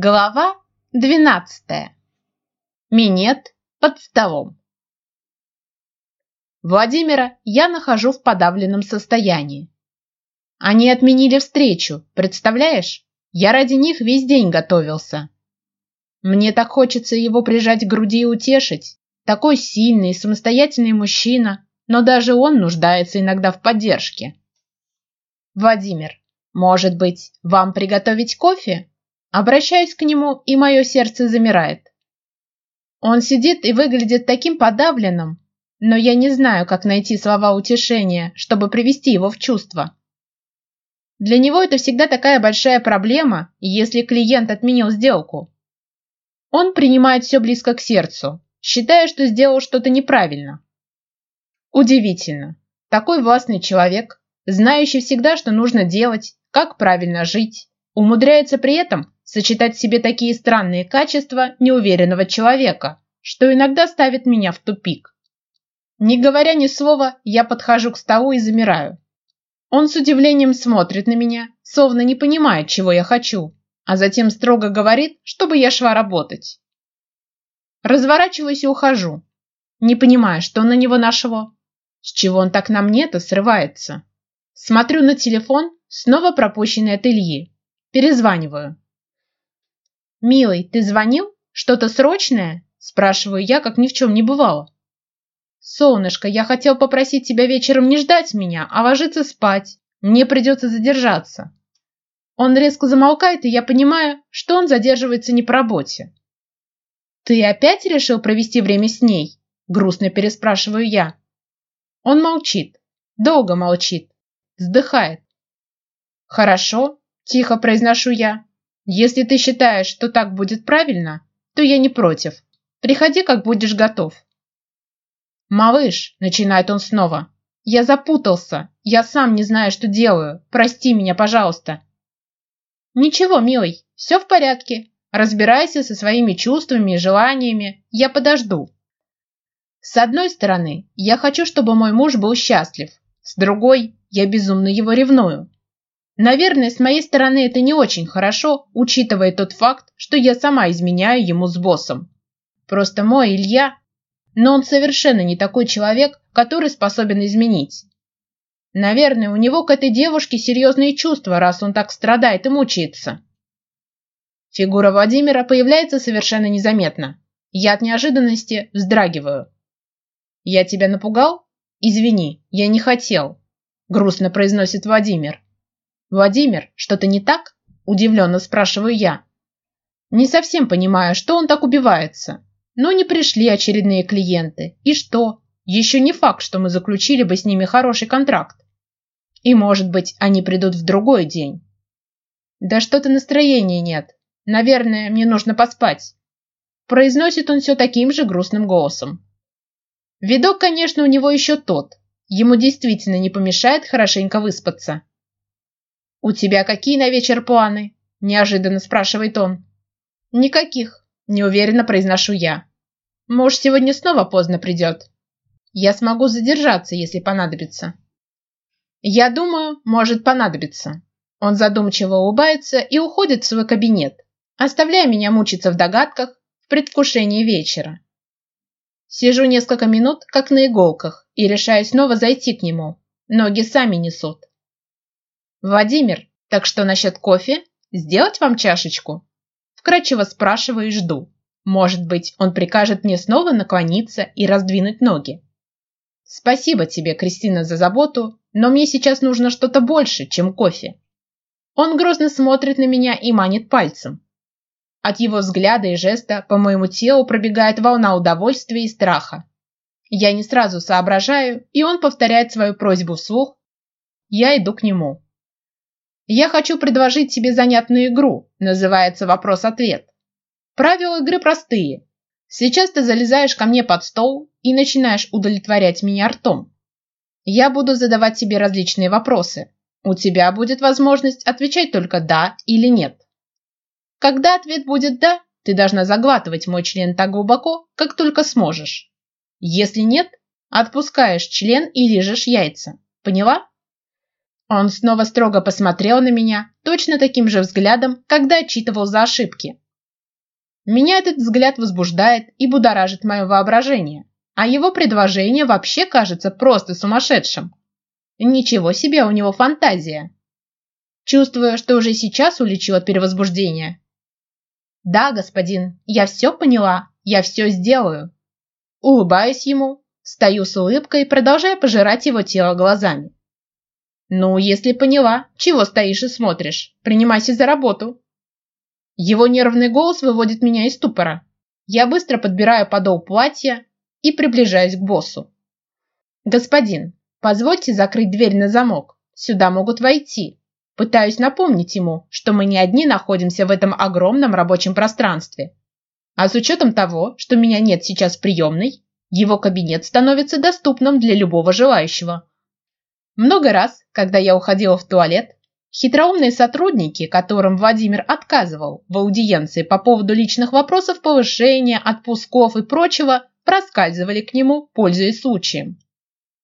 Глава 12. Минет под столом. Владимира я нахожу в подавленном состоянии. Они отменили встречу, представляешь? Я ради них весь день готовился. Мне так хочется его прижать к груди и утешить. Такой сильный и самостоятельный мужчина, но даже он нуждается иногда в поддержке. Владимир, может быть, вам приготовить кофе? Обращаюсь к нему, и мое сердце замирает. Он сидит и выглядит таким подавленным, но я не знаю, как найти слова утешения, чтобы привести его в чувство. Для него это всегда такая большая проблема, если клиент отменил сделку. Он принимает все близко к сердцу, считая, что сделал что-то неправильно. Удивительно. Такой властный человек, знающий всегда, что нужно делать, как правильно жить, умудряется при этом сочетать себе такие странные качества неуверенного человека, что иногда ставит меня в тупик. Не говоря ни слова, я подхожу к столу и замираю. Он с удивлением смотрит на меня, словно не понимает, чего я хочу, а затем строго говорит, чтобы я шла работать. Разворачиваюсь и ухожу, не понимая, что на него нашло. С чего он так на мне-то срывается? Смотрю на телефон, снова пропущенный от Ильи. Перезваниваю. «Милый, ты звонил? Что-то срочное?» – спрашиваю я, как ни в чем не бывало. «Солнышко, я хотел попросить тебя вечером не ждать меня, а ложиться спать. Мне придется задержаться». Он резко замолкает, и я понимаю, что он задерживается не по работе. «Ты опять решил провести время с ней?» – грустно переспрашиваю я. Он молчит, долго молчит, вздыхает. «Хорошо», – тихо произношу я. Если ты считаешь, что так будет правильно, то я не против. Приходи, как будешь готов. Малыш, начинает он снова. Я запутался. Я сам не знаю, что делаю. Прости меня, пожалуйста. Ничего, милый, все в порядке. Разбирайся со своими чувствами и желаниями. Я подожду. С одной стороны, я хочу, чтобы мой муж был счастлив. С другой, я безумно его ревную. Наверное, с моей стороны это не очень хорошо, учитывая тот факт, что я сама изменяю ему с боссом. Просто мой Илья... Но он совершенно не такой человек, который способен изменить. Наверное, у него к этой девушке серьезные чувства, раз он так страдает и мучается. Фигура Владимира появляется совершенно незаметно. Я от неожиданности вздрагиваю. «Я тебя напугал? Извини, я не хотел», – грустно произносит Владимир. «Владимир, что-то не так?» – удивленно спрашиваю я. Не совсем понимаю, что он так убивается. Но не пришли очередные клиенты. И что? Еще не факт, что мы заключили бы с ними хороший контракт. И, может быть, они придут в другой день. Да что-то настроения нет. Наверное, мне нужно поспать. Произносит он все таким же грустным голосом. Видок, конечно, у него еще тот. Ему действительно не помешает хорошенько выспаться. «У тебя какие на вечер планы?» – неожиданно спрашивает он. «Никаких», – неуверенно произношу я. Может сегодня снова поздно придет. Я смогу задержаться, если понадобится». «Я думаю, может понадобиться». Он задумчиво улыбается и уходит в свой кабинет, оставляя меня мучиться в догадках в предвкушении вечера. Сижу несколько минут, как на иголках, и решаю снова зайти к нему. Ноги сами несут. Владимир, так что насчет кофе? Сделать вам чашечку? Вкратчиво спрашиваю и жду. Может быть, он прикажет мне снова наклониться и раздвинуть ноги. Спасибо тебе, Кристина, за заботу, но мне сейчас нужно что-то больше, чем кофе. Он грозно смотрит на меня и манит пальцем. От его взгляда и жеста по моему телу пробегает волна удовольствия и страха. Я не сразу соображаю, и он повторяет свою просьбу вслух. Я иду к нему. Я хочу предложить тебе занятную игру, называется вопрос-ответ. Правила игры простые. Сейчас ты залезаешь ко мне под стол и начинаешь удовлетворять меня ртом. Я буду задавать тебе различные вопросы. У тебя будет возможность отвечать только «да» или «нет». Когда ответ будет «да», ты должна заглатывать мой член так глубоко, как только сможешь. Если нет, отпускаешь член и лижешь яйца. Поняла? Он снова строго посмотрел на меня, точно таким же взглядом, когда отчитывал за ошибки. Меня этот взгляд возбуждает и будоражит мое воображение, а его предложение вообще кажется просто сумасшедшим. Ничего себе у него фантазия. Чувствую, что уже сейчас улечу от перевозбуждения. Да, господин, я все поняла, я все сделаю. Улыбаюсь ему, стою с улыбкой, продолжая пожирать его тело глазами. «Ну, если поняла, чего стоишь и смотришь? Принимайся за работу!» Его нервный голос выводит меня из ступора. Я быстро подбираю подол платья и приближаюсь к боссу. «Господин, позвольте закрыть дверь на замок. Сюда могут войти». Пытаюсь напомнить ему, что мы не одни находимся в этом огромном рабочем пространстве. А с учетом того, что меня нет сейчас в приемной, его кабинет становится доступным для любого желающего, много раз, когда я уходила в туалет, хитроумные сотрудники, которым Владимир отказывал в аудиенции по поводу личных вопросов повышения, отпусков и прочего, проскальзывали к нему, пользуясь случаем.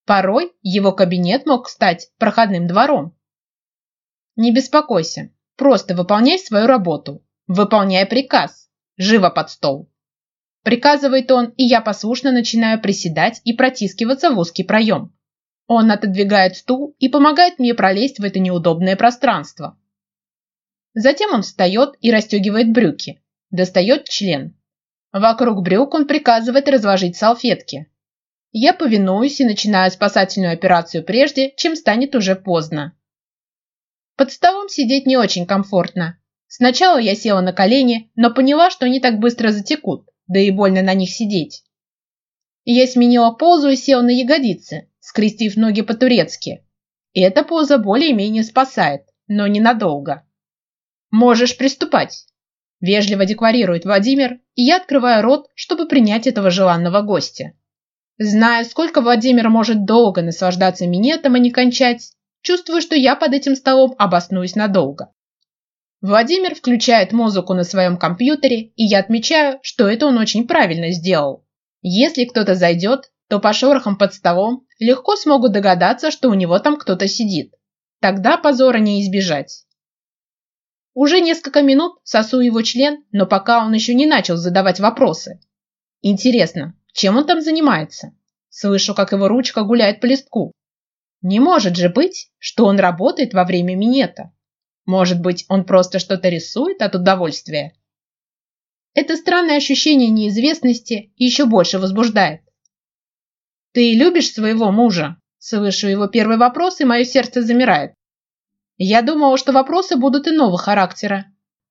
Порой его кабинет мог стать проходным двором. Не беспокойся, просто выполняй свою работу, выполняй приказ, живо под стол. Приказывает он, и я послушно начинаю приседать и протискиваться в узкий проем. Он отодвигает стул и помогает мне пролезть в это неудобное пространство. Затем он встает и расстегивает брюки, достает член. Вокруг брюк он приказывает разложить салфетки. Я повинуюсь и начинаю спасательную операцию прежде, чем станет уже поздно. Под столом сидеть не очень комфортно. Сначала я села на колени, но поняла, что они так быстро затекут, да и больно на них сидеть. Я сменила позу и села на ягодицы, скрестив ноги по-турецки. И эта поза более-менее спасает, но ненадолго. «Можешь приступать», – вежливо декларирует Владимир, и я открываю рот, чтобы принять этого желанного гостя. Зная, сколько Владимир может долго наслаждаться минетом и не кончать, чувствую, что я под этим столом обоснуюсь надолго. Владимир включает музыку на своем компьютере, и я отмечаю, что это он очень правильно сделал. Если кто-то зайдет, то по шорохам под столом легко смогут догадаться, что у него там кто-то сидит. Тогда позора не избежать. Уже несколько минут сосу его член, но пока он еще не начал задавать вопросы. Интересно, чем он там занимается? Слышу, как его ручка гуляет по листку. Не может же быть, что он работает во время минета. Может быть, он просто что-то рисует от удовольствия? Это странное ощущение неизвестности еще больше возбуждает. Ты любишь своего мужа? Слышу его первый вопрос, и мое сердце замирает. Я думала, что вопросы будут иного характера.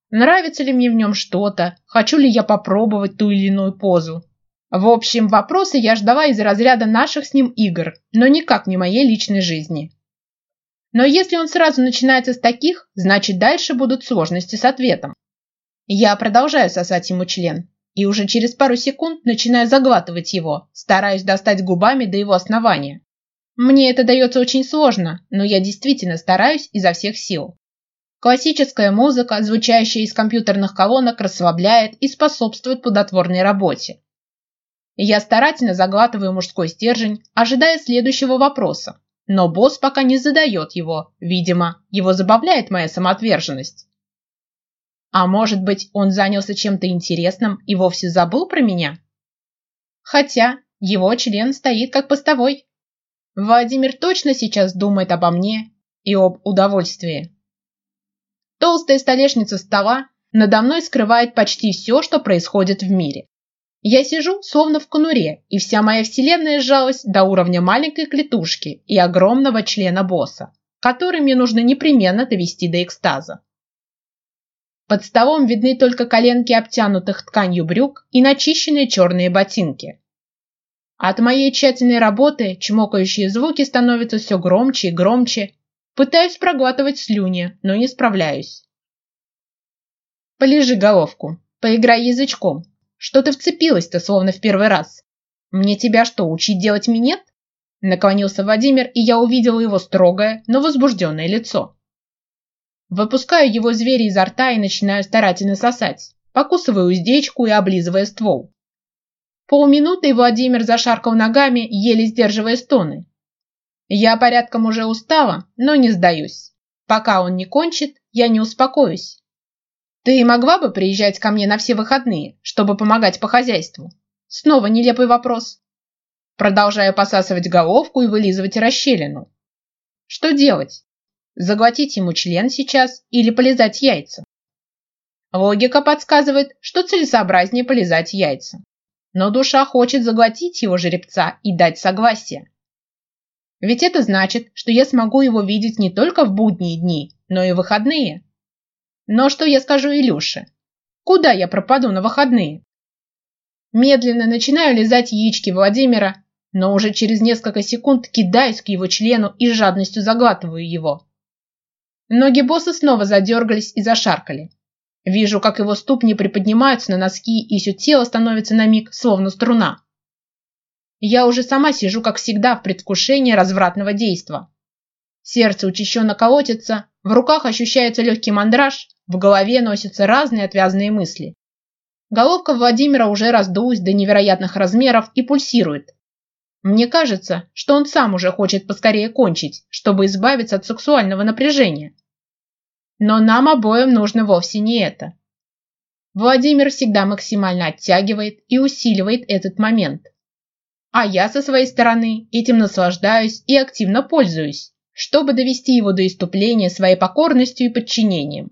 Нравится ли мне в нем что-то? Хочу ли я попробовать ту или иную позу? В общем, вопросы я ждала из разряда наших с ним игр, но никак не моей личной жизни. Но если он сразу начинается с таких, значит дальше будут сложности с ответом. Я продолжаю сосать ему член и уже через пару секунд начинаю заглатывать его, стараясь достать губами до его основания. Мне это дается очень сложно, но я действительно стараюсь изо всех сил. Классическая музыка, звучащая из компьютерных колонок, расслабляет и способствует плодотворной работе. Я старательно заглатываю мужской стержень, ожидая следующего вопроса. Но босс пока не задает его, видимо, его забавляет моя самоотверженность. А может быть, он занялся чем-то интересным и вовсе забыл про меня? Хотя его член стоит как постовой. Владимир точно сейчас думает обо мне и об удовольствии. Толстая столешница стола надо мной скрывает почти все, что происходит в мире. Я сижу словно в конуре, и вся моя вселенная сжалась до уровня маленькой клетушки и огромного члена босса, который мне нужно непременно довести до экстаза. Под столом видны только коленки обтянутых тканью брюк и начищенные черные ботинки. От моей тщательной работы чмокающие звуки становятся все громче и громче. Пытаюсь проглатывать слюни, но не справляюсь. Полежи головку, поиграй язычком. Что ты вцепилась-то, словно в первый раз? Мне тебя что, учить делать минет? Наклонился Владимир, и я увидела его строгое, но возбужденное лицо. Выпускаю его зверя изо рта и начинаю старательно сосать, Покусываю уздечку и облизывая ствол. Полминуты Владимир зашаркал ногами, еле сдерживая стоны. Я порядком уже устала, но не сдаюсь. Пока он не кончит, я не успокоюсь. Ты могла бы приезжать ко мне на все выходные, чтобы помогать по хозяйству? Снова нелепый вопрос. Продолжаю посасывать головку и вылизывать расщелину. Что делать? Заглотить ему член сейчас или полезать яйца? Логика подсказывает, что целесообразнее полезать яйца. Но душа хочет заглотить его жеребца и дать согласие. Ведь это значит, что я смогу его видеть не только в будние дни, но и в выходные. Но что я скажу Илюше? Куда я пропаду на выходные? Медленно начинаю лизать яички Владимира, но уже через несколько секунд кидаюсь к его члену и жадностью заглатываю его. Ноги босса снова задергались и зашаркали. Вижу, как его ступни приподнимаются на носки, и все тело становится на миг, словно струна. Я уже сама сижу, как всегда, в предвкушении развратного действа. Сердце учащенно колотится, в руках ощущается легкий мандраж, в голове носятся разные отвязные мысли. Головка Владимира уже раздулась до невероятных размеров и пульсирует. Мне кажется, что он сам уже хочет поскорее кончить, чтобы избавиться от сексуального напряжения. Но нам обоим нужно вовсе не это. Владимир всегда максимально оттягивает и усиливает этот момент. А я со своей стороны этим наслаждаюсь и активно пользуюсь, чтобы довести его до иступления своей покорностью и подчинением.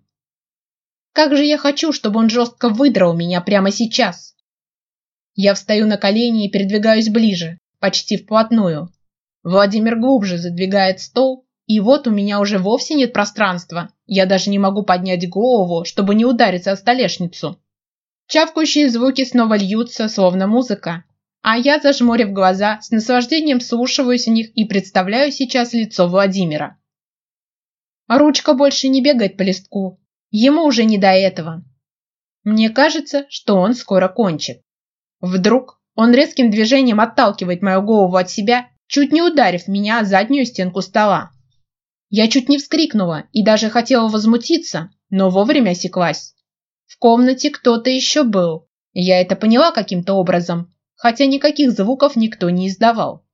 Как же я хочу, чтобы он жестко выдрал меня прямо сейчас. Я встаю на колени и передвигаюсь ближе, почти вплотную. Владимир глубже задвигает стол и вот у меня уже вовсе нет пространства. Я даже не могу поднять голову, чтобы не удариться о столешницу. Чавкающие звуки снова льются, словно музыка. А я, зажмурив глаза, с наслаждением слушаюсь в них и представляю сейчас лицо Владимира. Ручка больше не бегает по листку. Ему уже не до этого. Мне кажется, что он скоро кончит. Вдруг он резким движением отталкивает мою голову от себя, чуть не ударив меня о заднюю стенку стола. Я чуть не вскрикнула и даже хотела возмутиться, но вовремя осеклась. В комнате кто-то еще был. Я это поняла каким-то образом, хотя никаких звуков никто не издавал.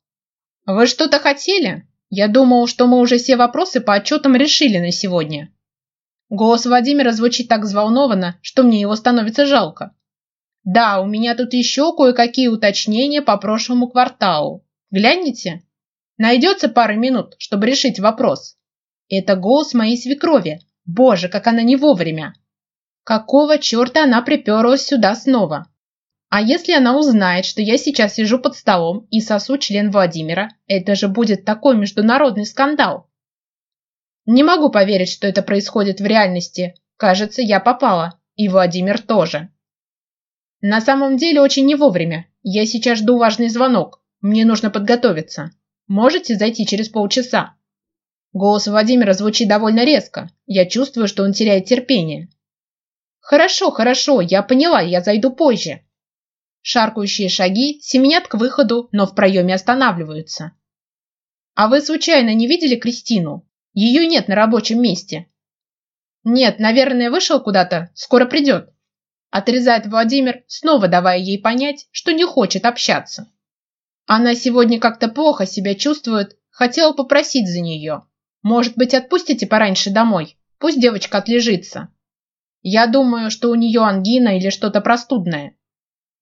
«Вы что-то хотели? Я думал, что мы уже все вопросы по отчетам решили на сегодня». Голос Владимира звучит так взволнованно, что мне его становится жалко. «Да, у меня тут еще кое-какие уточнения по прошлому кварталу. Гляните? Найдется пара минут, чтобы решить вопрос». Это голос моей свекрови. Боже, как она не вовремя. Какого черта она приперлась сюда снова? А если она узнает, что я сейчас сижу под столом и сосу член Владимира, это же будет такой международный скандал. Не могу поверить, что это происходит в реальности. Кажется, я попала. И Владимир тоже. На самом деле очень не вовремя. Я сейчас жду важный звонок. Мне нужно подготовиться. Можете зайти через полчаса? Голос Владимира звучит довольно резко. Я чувствую, что он теряет терпение. «Хорошо, хорошо, я поняла, я зайду позже». Шаркающие шаги семенят к выходу, но в проеме останавливаются. «А вы случайно не видели Кристину? Ее нет на рабочем месте». «Нет, наверное, вышел куда-то, скоро придет». Отрезает Владимир, снова давая ей понять, что не хочет общаться. Она сегодня как-то плохо себя чувствует, хотела попросить за нее, может быть, отпустите пораньше домой? Пусть девочка отлежится. Я думаю, что у нее ангина или что-то простудное.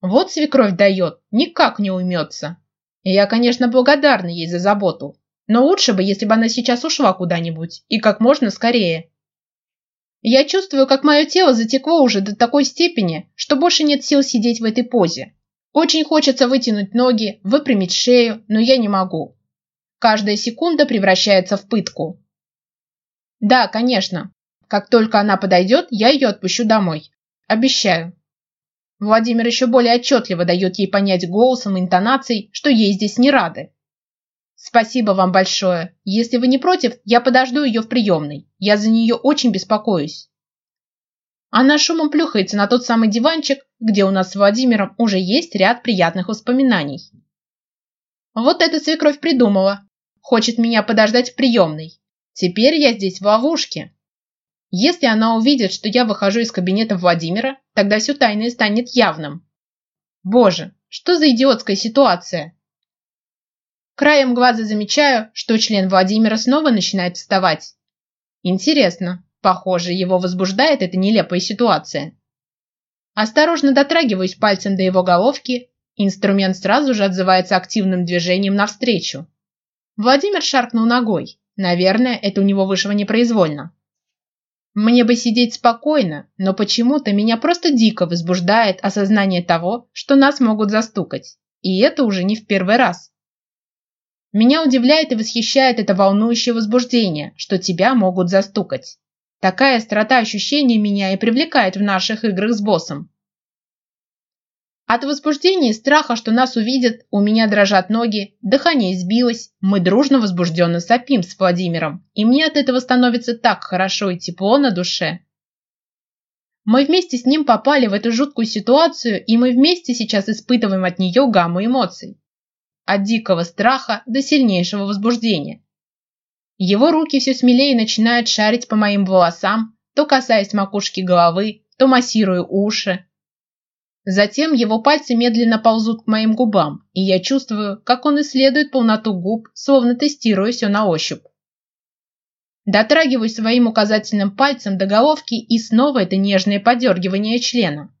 Вот свекровь дает, никак не уймется. И я, конечно, благодарна ей за заботу, но лучше бы, если бы она сейчас ушла куда-нибудь, и как можно скорее. Я чувствую, как мое тело затекло уже до такой степени, что больше нет сил сидеть в этой позе. Очень хочется вытянуть ноги, выпрямить шею, но я не могу. Каждая секунда превращается в пытку. Да, конечно. Как только она подойдет, я ее отпущу домой. Обещаю. Владимир еще более отчетливо дает ей понять голосом и интонацией, что ей здесь не рады. Спасибо вам большое. Если вы не против, я подожду ее в приемной. Я за нее очень беспокоюсь. Она шумом плюхается на тот самый диванчик, где у нас с Владимиром уже есть ряд приятных воспоминаний. Вот эта свекровь придумала. Хочет меня подождать в приемной. Теперь я здесь в ловушке. Если она увидит, что я выхожу из кабинета Владимира, тогда все тайное станет явным. Боже, что за идиотская ситуация? Краем глаза замечаю, что член Владимира снова начинает вставать. Интересно, похоже, его возбуждает эта нелепая ситуация. Осторожно дотрагиваюсь пальцем до его головки Инструмент сразу же отзывается активным движением навстречу. Владимир шаркнул ногой. Наверное, это у него вышло непроизвольно. Мне бы сидеть спокойно, но почему-то меня просто дико возбуждает осознание того, что нас могут застукать. И это уже не в первый раз. Меня удивляет и восхищает это волнующее возбуждение, что тебя могут застукать. Такая острота ощущений меня и привлекает в наших играх с боссом. От возбуждения и страха, что нас увидят, у меня дрожат ноги, дыхание избилось, мы дружно возбужденно сопим с Владимиром, и мне от этого становится так хорошо и тепло на душе. Мы вместе с ним попали в эту жуткую ситуацию, и мы вместе сейчас испытываем от нее гамму эмоций. От дикого страха до сильнейшего возбуждения. Его руки все смелее начинают шарить по моим волосам, то касаясь макушки головы, то массируя уши, Затем его пальцы медленно ползут к моим губам, и я чувствую, как он исследует полноту губ, словно тестируя все на ощупь. Дотрагиваюсь своим указательным пальцем до головки и снова это нежное подергивание члена.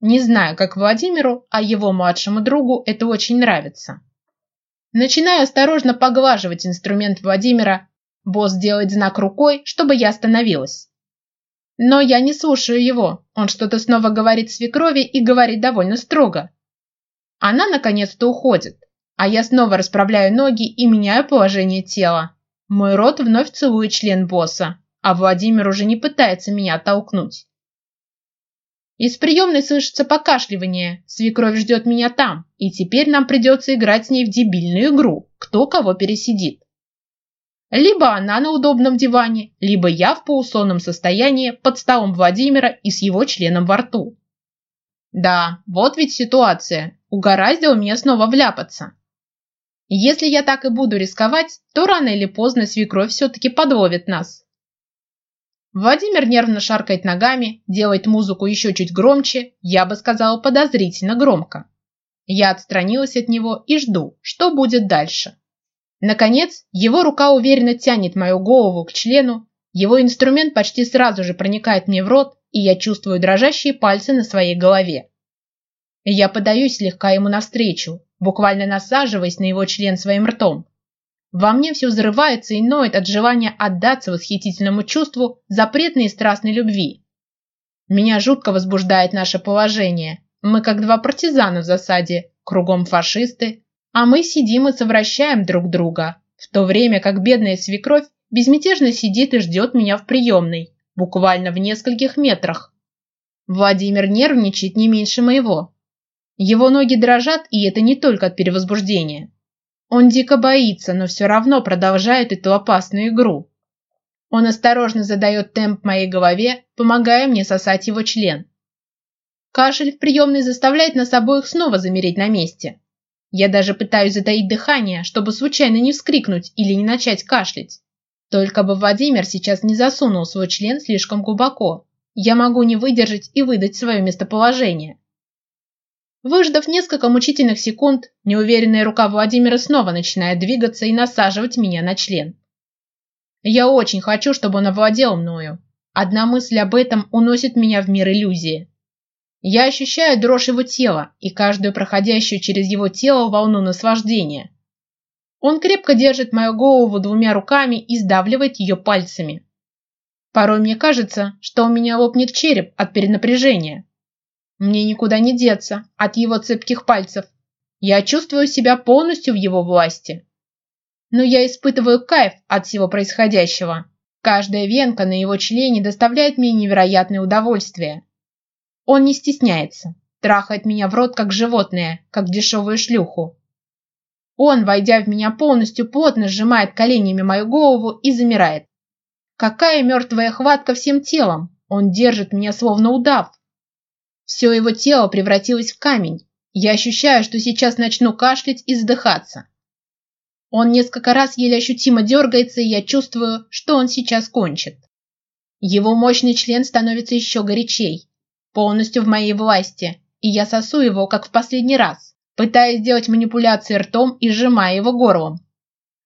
Не знаю, как Владимиру, а его младшему другу это очень нравится. Начинаю осторожно поглаживать инструмент Владимира. Босс делает знак рукой, чтобы я остановилась. Но я не слушаю его. Он что-то снова говорит свекрови и говорит довольно строго. Она наконец-то уходит, а я снова расправляю ноги и меняю положение тела. Мой рот вновь целует член босса, а Владимир уже не пытается меня толкнуть. Из приемной слышится покашливание. Свекровь ждет меня там, и теперь нам придется играть с ней в дебильную игру, кто кого пересидит. Либо она на удобном диване, либо я в полусонном состоянии под столом Владимира и с его членом во рту. Да, вот ведь ситуация. Угораздило меня снова вляпаться. Если я так и буду рисковать, то рано или поздно свекровь все-таки подловит нас. Владимир нервно шаркает ногами, делает музыку еще чуть громче, я бы сказала подозрительно громко. Я отстранилась от него и жду, что будет дальше. Наконец, его рука уверенно тянет мою голову к члену, его инструмент почти сразу же проникает мне в рот, и я чувствую дрожащие пальцы на своей голове. Я подаюсь слегка ему навстречу, буквально насаживаясь на его член своим ртом. Во мне все взрывается и ноет от желания отдаться восхитительному чувству запретной и страстной любви. Меня жутко возбуждает наше положение. Мы как два партизана в засаде, кругом фашисты, а мы сидим и совращаем друг друга, в то время как бедная свекровь безмятежно сидит и ждет меня в приемной, буквально в нескольких метрах. Владимир нервничает не меньше моего. Его ноги дрожат, и это не только от перевозбуждения. Он дико боится, но все равно продолжает эту опасную игру. Он осторожно задает темп моей голове, помогая мне сосать его член. Кашель в приемной заставляет нас обоих снова замереть на месте. Я даже пытаюсь затаить дыхание, чтобы случайно не вскрикнуть или не начать кашлять. Только бы Владимир сейчас не засунул свой член слишком глубоко. Я могу не выдержать и выдать свое местоположение. Выждав несколько мучительных секунд, неуверенная рука Владимира снова начинает двигаться и насаживать меня на член. Я очень хочу, чтобы он овладел мною. Одна мысль об этом уносит меня в мир иллюзии. Я ощущаю дрожь его тела и каждую проходящую через его тело волну наслаждения. Он крепко держит мою голову двумя руками и сдавливает ее пальцами. Порой мне кажется, что у меня лопнет череп от перенапряжения. Мне никуда не деться от его цепких пальцев. Я чувствую себя полностью в его власти. Но я испытываю кайф от всего происходящего. Каждая венка на его члене доставляет мне невероятное удовольствие. Он не стесняется, трахает меня в рот как животное, как дешевую шлюху. Он, войдя в меня полностью, плотно сжимает коленями мою голову и замирает. Какая мертвая хватка всем телом! Он держит меня словно удав. Все его тело превратилось в камень. Я ощущаю, что сейчас начну кашлять и задыхаться. Он несколько раз еле ощутимо дергается, и я чувствую, что он сейчас кончит. Его мощный член становится еще горячей полностью в моей власти, и я сосу его, как в последний раз, пытаясь сделать манипуляции ртом и сжимая его горлом.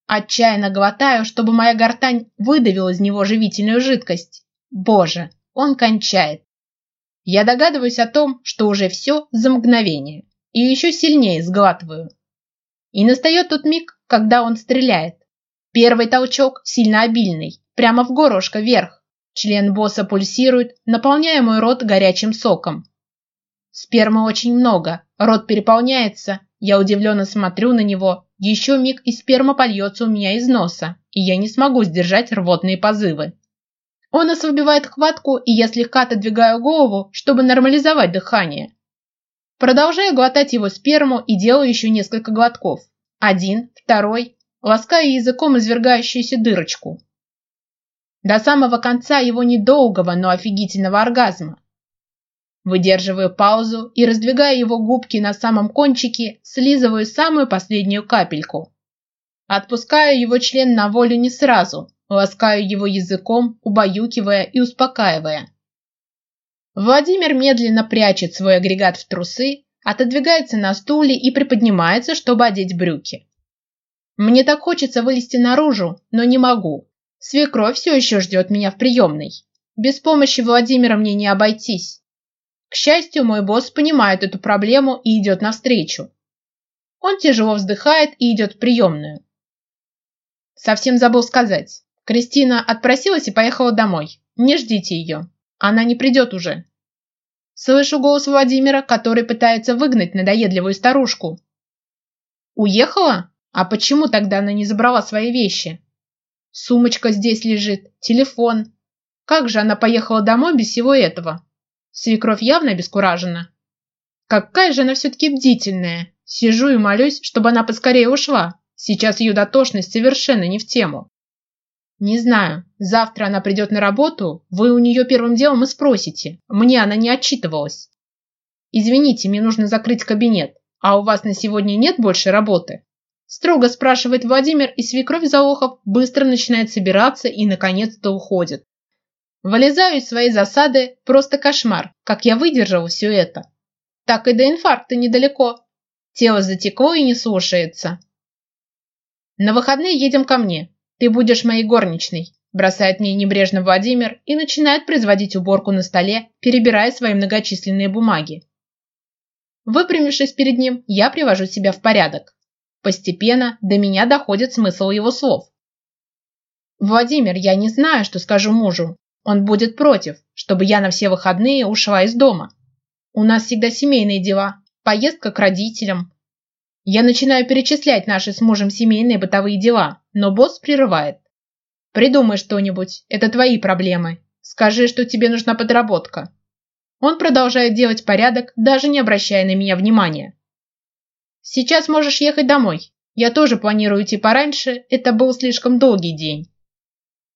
Отчаянно глотаю, чтобы моя гортань выдавила из него живительную жидкость. Боже, он кончает. Я догадываюсь о том, что уже все за мгновение, и еще сильнее сглатываю. И настает тот миг, когда он стреляет. Первый толчок сильно обильный, прямо в горошко вверх. Член босса пульсирует, наполняя мой рот горячим соком. Спермы очень много, рот переполняется. Я удивленно смотрю на него. Еще миг и сперма польется у меня из носа, и я не смогу сдержать рвотные позывы. Он ослабевает хватку, и я слегка отодвигаю голову, чтобы нормализовать дыхание. Продолжаю глотать его сперму и делаю еще несколько глотков. Один, второй, лаская языком извергающуюся дырочку до самого конца его недолгого, но офигительного оргазма. Выдерживаю паузу и, раздвигая его губки на самом кончике, слизываю самую последнюю капельку. Отпускаю его член на волю не сразу, ласкаю его языком, убаюкивая и успокаивая. Владимир медленно прячет свой агрегат в трусы, отодвигается на стуле и приподнимается, чтобы одеть брюки. Мне так хочется вылезти наружу, но не могу, Свекровь все еще ждет меня в приемной. Без помощи Владимира мне не обойтись. К счастью, мой босс понимает эту проблему и идет навстречу. Он тяжело вздыхает и идет в приемную. Совсем забыл сказать. Кристина отпросилась и поехала домой. Не ждите ее. Она не придет уже. Слышу голос Владимира, который пытается выгнать надоедливую старушку. Уехала? А почему тогда она не забрала свои вещи? Сумочка здесь лежит, телефон. Как же она поехала домой без всего этого? Свекровь явно обескуражена. Какая же она все-таки бдительная. Сижу и молюсь, чтобы она поскорее ушла. Сейчас ее дотошность совершенно не в тему. Не знаю, завтра она придет на работу, вы у нее первым делом и спросите. Мне она не отчитывалась. Извините, мне нужно закрыть кабинет, а у вас на сегодня нет больше работы? Строго спрашивает Владимир, и свекровь Заохов быстро начинает собираться и, наконец-то, уходит. Вылезаю из своей засады, просто кошмар, как я выдержал все это. Так и до инфаркта недалеко. Тело затекло и не слушается. На выходные едем ко мне. Ты будешь моей горничной, бросает мне небрежно Владимир и начинает производить уборку на столе, перебирая свои многочисленные бумаги. Выпрямившись перед ним, я привожу себя в порядок. Постепенно до меня доходит смысл его слов. «Владимир, я не знаю, что скажу мужу. Он будет против, чтобы я на все выходные ушла из дома. У нас всегда семейные дела, поездка к родителям». Я начинаю перечислять наши с мужем семейные бытовые дела, но босс прерывает. «Придумай что-нибудь, это твои проблемы. Скажи, что тебе нужна подработка». Он продолжает делать порядок, даже не обращая на меня внимания. Сейчас можешь ехать домой. Я тоже планирую типа идти пораньше, это был слишком долгий день.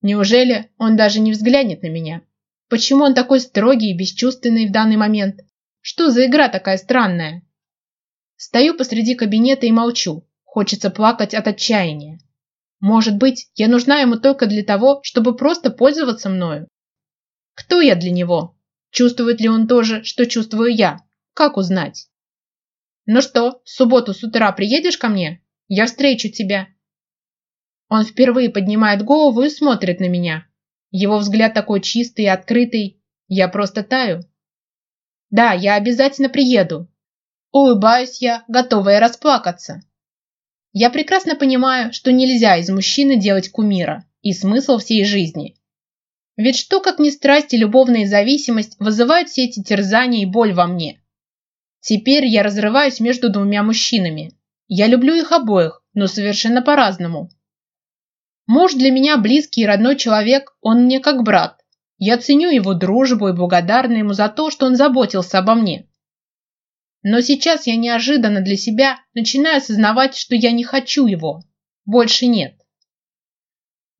Неужели он даже не взглянет на меня? Почему он такой строгий и бесчувственный в данный момент? Что за игра такая странная? Стою посреди кабинета и молчу. Хочется плакать от отчаяния. Может быть, я нужна ему только для того, чтобы просто пользоваться мною? Кто я для него? Чувствует ли он тоже, что чувствую я? Как узнать? Ну что, в субботу с утра приедешь ко мне? Я встречу тебя. Он впервые поднимает голову и смотрит на меня. Его взгляд такой чистый и открытый. Я просто таю. Да, я обязательно приеду. Улыбаюсь я, готовая расплакаться. Я прекрасно понимаю, что нельзя из мужчины делать кумира и смысл всей жизни. Ведь что, как ни страсть и любовная зависимость, вызывают все эти терзания и боль во мне – Теперь я разрываюсь между двумя мужчинами. Я люблю их обоих, но совершенно по-разному. Муж для меня близкий и родной человек, он мне как брат. Я ценю его дружбу и благодарна ему за то, что он заботился обо мне. Но сейчас я неожиданно для себя начинаю осознавать, что я не хочу его. Больше нет.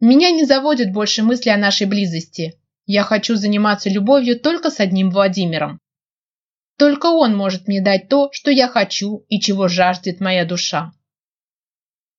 Меня не заводят больше мысли о нашей близости. Я хочу заниматься любовью только с одним Владимиром. Только он может мне дать то, что я хочу и чего жаждет моя душа.